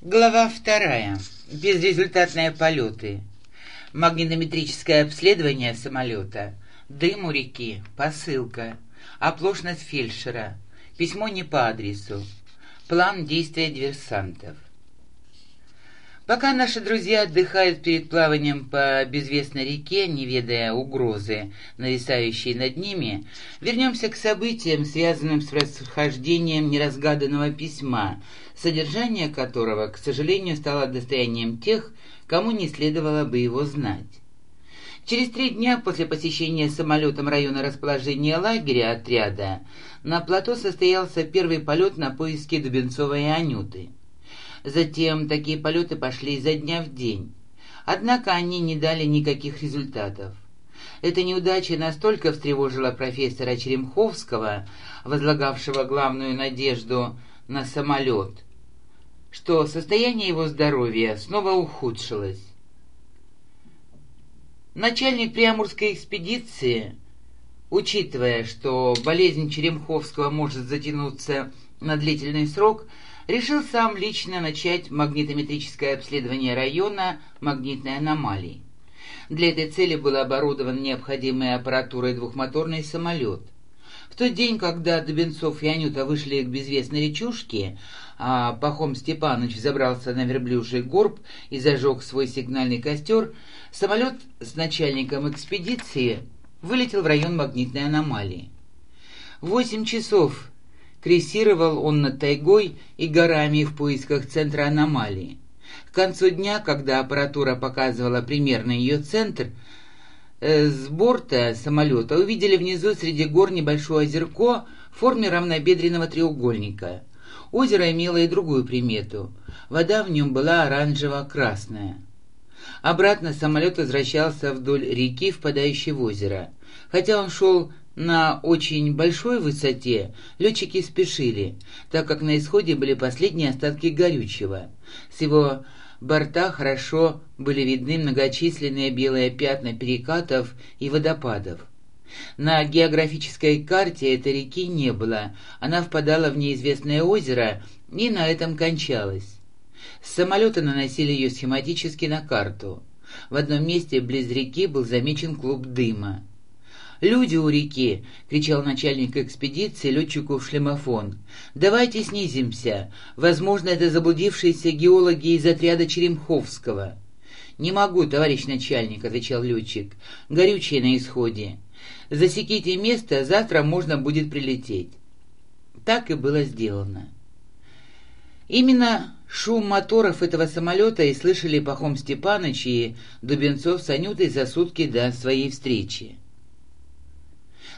Глава вторая. Безрезультатные полеты. Магнитометрическое обследование самолета. Дым у реки. Посылка. Оплошность фельдшера. Письмо не по адресу. План действия диверсантов. Пока наши друзья отдыхают перед плаванием по безвестной реке, не ведая угрозы, нависающей над ними, вернемся к событиям, связанным с расхождением неразгаданного письма, содержание которого, к сожалению, стало достоянием тех, кому не следовало бы его знать. Через три дня после посещения самолетом района расположения лагеря отряда на плато состоялся первый полет на поиски Дубенцова и Анюты. Затем такие полеты пошли изо дня в день. Однако они не дали никаких результатов. Эта неудача настолько встревожила профессора Черемховского, возлагавшего главную надежду на самолет, что состояние его здоровья снова ухудшилось. Начальник Приамурской экспедиции, учитывая, что болезнь Черемховского может затянуться на длительный срок, решил сам лично начать магнитометрическое обследование района магнитной аномалии. Для этой цели был оборудован необходимой аппаратурой двухмоторный самолет. В тот день, когда Дубенцов и Анюта вышли к безвестной речушке, а Пахом Степанович забрался на верблюжий горб и зажег свой сигнальный костер, самолет с начальником экспедиции вылетел в район магнитной аномалии. Восемь часов Крейсировал он над тайгой и горами в поисках центра аномалии. К концу дня, когда аппаратура показывала примерно ее центр, э, с борта самолета увидели внизу среди гор небольшое озерко в форме равнобедренного треугольника. Озеро имело и другую примету. Вода в нем была оранжево-красная. Обратно самолет возвращался вдоль реки, впадающей в озеро. Хотя он шел на очень большой высоте летчики спешили, так как на исходе были последние остатки горючего. С его борта хорошо были видны многочисленные белые пятна перекатов и водопадов. На географической карте этой реки не было, она впадала в неизвестное озеро и на этом кончалась. С самолета наносили ее схематически на карту. В одном месте близ реки был замечен клуб дыма. «Люди у реки!» — кричал начальник экспедиции летчику в шлемофон. «Давайте снизимся. Возможно, это заблудившиеся геологи из отряда Черемховского». «Не могу, товарищ начальник», — отвечал летчик. «Горючее на исходе. Засеките место, завтра можно будет прилететь». Так и было сделано. Именно шум моторов этого самолета и слышали Пахом Степаныч и Дубенцов с Анютой за сутки до своей встречи.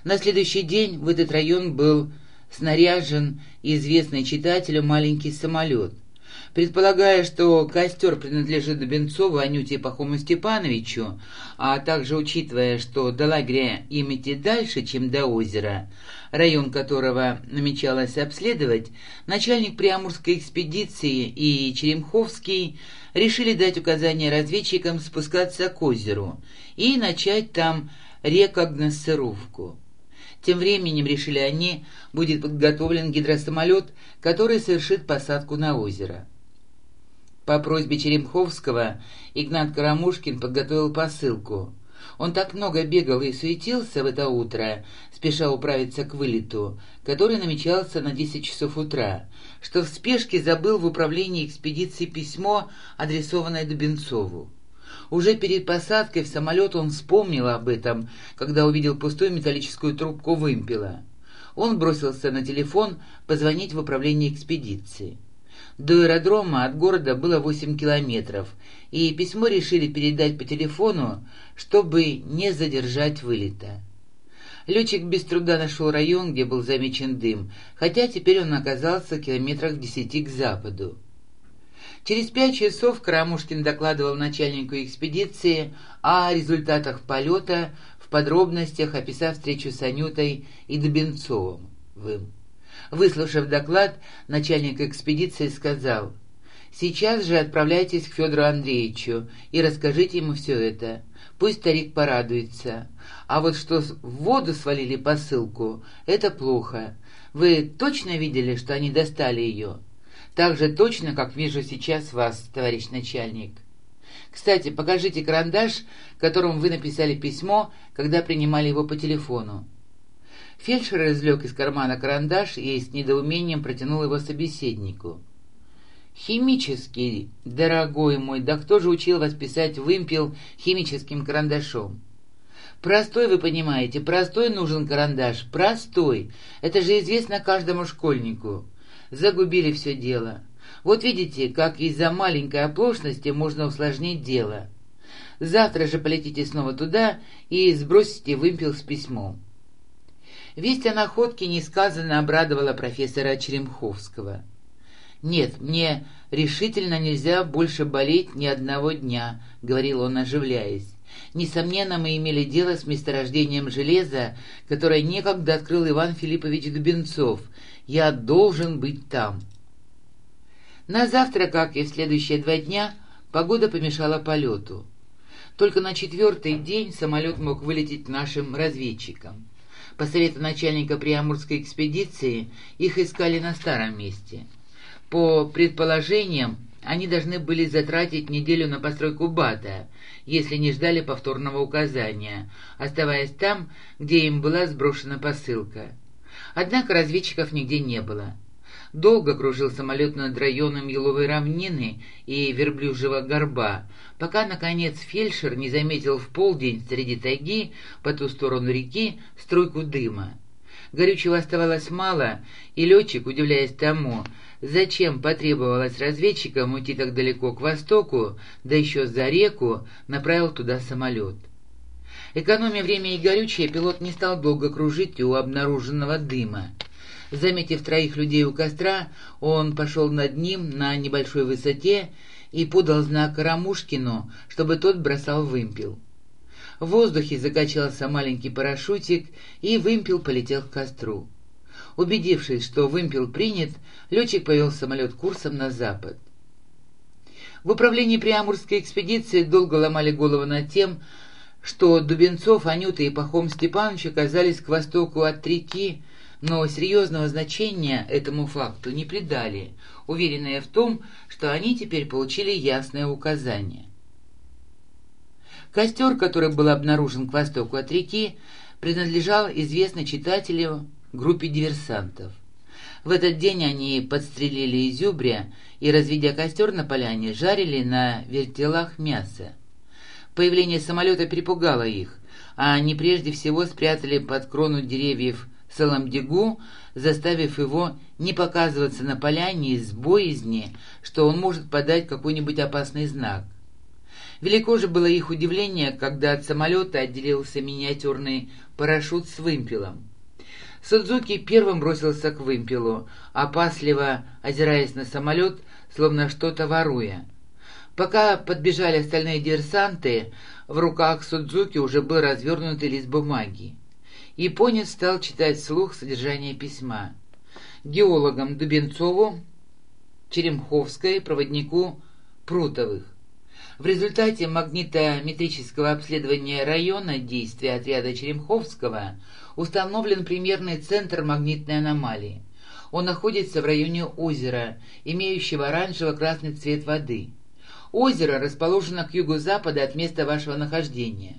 На следующий день в этот район был снаряжен известный читателю маленький самолет. Предполагая, что костер принадлежит Дубенцову, Анюте и Пахому Степановичу, а также учитывая, что до лагеря им идти дальше, чем до озера, район которого намечалось обследовать, начальник Приамурской экспедиции и Черемховский решили дать указание разведчикам спускаться к озеру и начать там рекогносцировку. Тем временем, решили они, будет подготовлен гидросамолет, который совершит посадку на озеро. По просьбе Черемховского Игнат Карамушкин подготовил посылку. Он так много бегал и суетился в это утро, спеша управиться к вылету, который намечался на 10 часов утра, что в спешке забыл в управлении экспедиции письмо, адресованное Дубенцову. Уже перед посадкой в самолет он вспомнил об этом, когда увидел пустую металлическую трубку вымпела. Он бросился на телефон позвонить в управление экспедиции. До аэродрома от города было 8 километров, и письмо решили передать по телефону, чтобы не задержать вылета. Летчик без труда нашел район, где был замечен дым, хотя теперь он оказался в километрах десяти к западу. Через пять часов Карамушкин докладывал начальнику экспедиции о результатах полета, в подробностях описав встречу с Анютой и Дубенцовым. Выслушав доклад, начальник экспедиции сказал, «Сейчас же отправляйтесь к Федору Андреевичу и расскажите ему все это. Пусть старик порадуется. А вот что в воду свалили посылку, это плохо. Вы точно видели, что они достали ее?» Так же точно, как вижу сейчас вас, товарищ начальник. Кстати, покажите карандаш, которым вы написали письмо, когда принимали его по телефону. Фельдшер извлек из кармана карандаш и с недоумением протянул его собеседнику. «Химический, дорогой мой, да кто же учил вас писать вымпел химическим карандашом?» «Простой, вы понимаете, простой нужен карандаш, простой. Это же известно каждому школьнику. Загубили все дело. Вот видите, как из-за маленькой оплошности можно усложнить дело. Завтра же полетите снова туда и сбросите вымпел с письмом». Весть о находке несказанно обрадовала профессора Черемховского. «Нет, мне решительно нельзя больше болеть ни одного дня», — говорил он, оживляясь. «Несомненно, мы имели дело с месторождением железа, которое некогда открыл Иван Филиппович Дубенцов. Я должен быть там». На завтра, как и в следующие два дня, погода помешала полету. Только на четвертый день самолет мог вылететь нашим разведчикам. По совету начальника Приамурской экспедиции их искали на старом месте. По предположениям, они должны были затратить неделю на постройку БАТа, если не ждали повторного указания, оставаясь там, где им была сброшена посылка. Однако разведчиков нигде не было. Долго кружил самолет над районом Еловой равнины и Верблюжьего горба, пока, наконец, фельдшер не заметил в полдень среди тайги по ту сторону реки струйку дыма. Горючего оставалось мало, и летчик, удивляясь тому, зачем потребовалось разведчикам уйти так далеко к востоку, да еще за реку, направил туда самолет. Экономя время и горючее, пилот не стал долго кружить у обнаруженного дыма. Заметив троих людей у костра, он пошел над ним на небольшой высоте и подал знак Рамушкину, чтобы тот бросал вымпел. В воздухе закачался маленький парашютик, и вымпел полетел к костру. Убедившись, что вымпел принят, летчик повел самолет курсом на запад. В управлении Приамурской экспедиции долго ломали голову над тем, что Дубенцов, Анюта и Пахом Степанович оказались к востоку от реки, но серьезного значения этому факту не придали, уверенные в том, что они теперь получили ясное указание. Костер, который был обнаружен к востоку от реки, принадлежал известной читателю группе диверсантов. В этот день они подстрелили изюбря и, разведя костер на поляне, жарили на вертелах мясо. Появление самолета перепугало их, а они прежде всего спрятали под крону деревьев Саламдегу, заставив его не показываться на поляне из боязни, что он может подать какой-нибудь опасный знак. Велико же было их удивление, когда от самолета отделился миниатюрный парашют с вымпелом. Судзуки первым бросился к вымпелу, опасливо озираясь на самолет, словно что-то воруя. Пока подбежали остальные диверсанты, в руках Судзуки уже был развернутый лист бумаги. Японец стал читать вслух содержание письма. Геологам Дубенцову, Черемховской, проводнику Прутовых. В результате магнитометрического обследования района действия отряда Черемховского установлен примерный центр магнитной аномалии. Он находится в районе озера, имеющего оранжево-красный цвет воды. Озеро расположено к юго-западу от места вашего нахождения.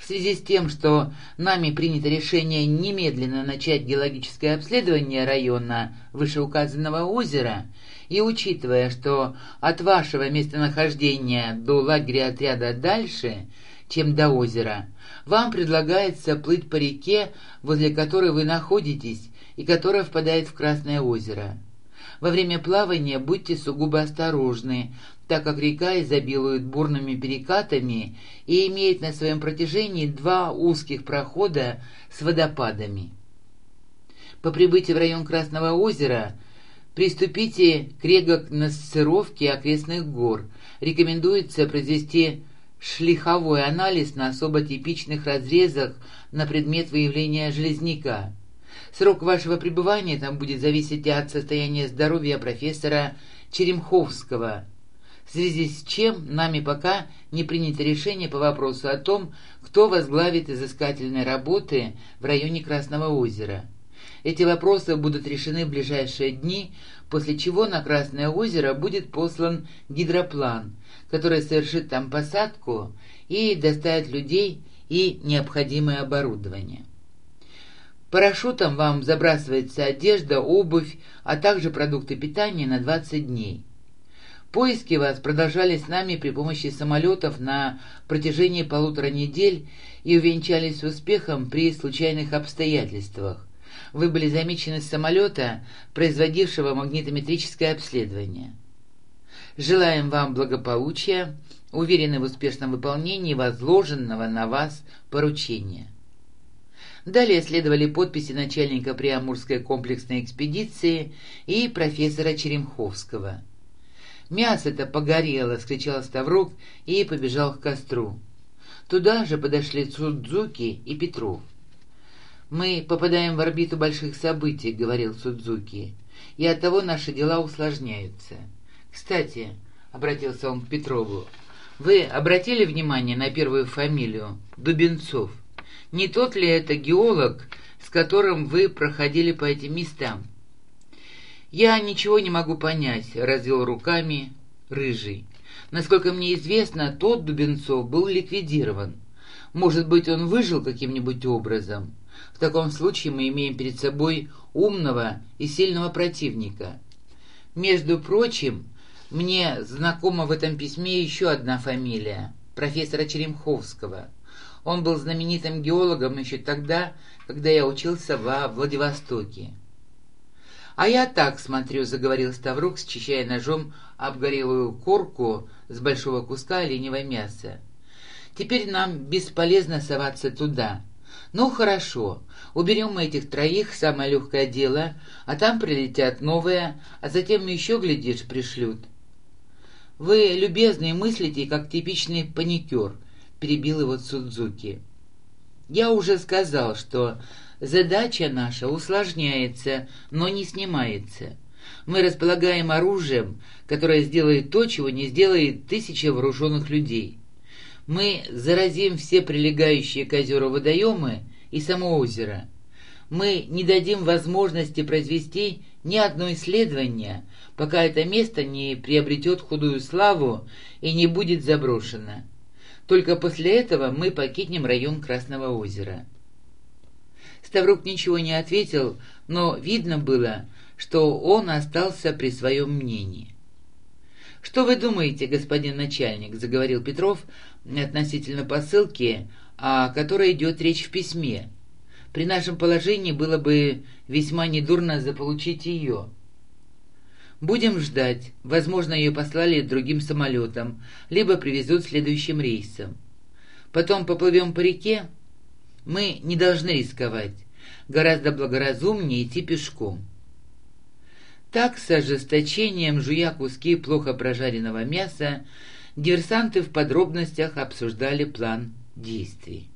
В связи с тем, что нами принято решение немедленно начать геологическое обследование района вышеуказанного озера, и учитывая, что от вашего местонахождения до лагеря отряда дальше, чем до озера, вам предлагается плыть по реке, возле которой вы находитесь и которая впадает в Красное озеро. Во время плавания будьте сугубо осторожны, так как река изобилует бурными перекатами и имеет на своем протяжении два узких прохода с водопадами. По прибытии в район Красного озера приступите к регогносцировке окрестных гор. Рекомендуется произвести шлиховой анализ на особо типичных разрезах на предмет выявления железняка. Срок вашего пребывания там будет зависеть от состояния здоровья профессора Черемховского – в связи с чем нами пока не принято решение по вопросу о том, кто возглавит изыскательные работы в районе Красного озера. Эти вопросы будут решены в ближайшие дни после чего на Красное озеро будет послан гидроплан, который совершит там посадку и доставит людей и необходимое оборудование. Парашютом вам забрасывается одежда, обувь, а также продукты питания на 20 дней. Поиски вас продолжались нами при помощи самолетов на протяжении полутора недель и увенчались успехом при случайных обстоятельствах. Вы были замечены с самолета, производившего магнитометрическое обследование. Желаем вам благополучия, уверены в успешном выполнении возложенного на вас поручения. Далее следовали подписи начальника Приамурской комплексной экспедиции и профессора Черемховского. «Мясо-то погорело!» — скричал Ставрук и побежал к костру. Туда же подошли Судзуки и Петров. «Мы попадаем в орбиту больших событий», — говорил Судзуки, — «и оттого наши дела усложняются. Кстати, — обратился он к Петрову, — вы обратили внимание на первую фамилию — Дубенцов? Не тот ли это геолог, с которым вы проходили по этим местам?» «Я ничего не могу понять», — развел руками Рыжий. «Насколько мне известно, тот Дубенцов был ликвидирован. Может быть, он выжил каким-нибудь образом. В таком случае мы имеем перед собой умного и сильного противника. Между прочим, мне знакома в этом письме еще одна фамилия — профессора Черемховского. Он был знаменитым геологом еще тогда, когда я учился во Владивостоке. «А я так смотрю», — заговорил Ставрук, счищая ножом обгорелую корку с большого куска оленевого мяса. «Теперь нам бесполезно соваться туда. Ну, хорошо, уберем мы этих троих, самое легкое дело, а там прилетят новые, а затем еще, глядишь, пришлют». «Вы, любезные, мыслите, как типичный паникер», — перебил его Судзуки. «Я уже сказал, что Задача наша усложняется, но не снимается. Мы располагаем оружием, которое сделает то, чего не сделает тысяча вооруженных людей. Мы заразим все прилегающие к озеру водоемы и само озеро. Мы не дадим возможности произвести ни одно исследование, пока это место не приобретет худую славу и не будет заброшено. Только после этого мы покинем район Красного озера. Ставрук ничего не ответил, но видно было, что он остался при своем мнении. «Что вы думаете, господин начальник?» — заговорил Петров относительно посылки, о которой идет речь в письме. «При нашем положении было бы весьма недурно заполучить ее». «Будем ждать. Возможно, ее послали другим самолетом, либо привезут следующим рейсом. Потом поплывем по реке, мы не должны рисковать. Гораздо благоразумнее идти пешком. Так, с ожесточением, жуя куски плохо прожаренного мяса, диверсанты в подробностях обсуждали план действий.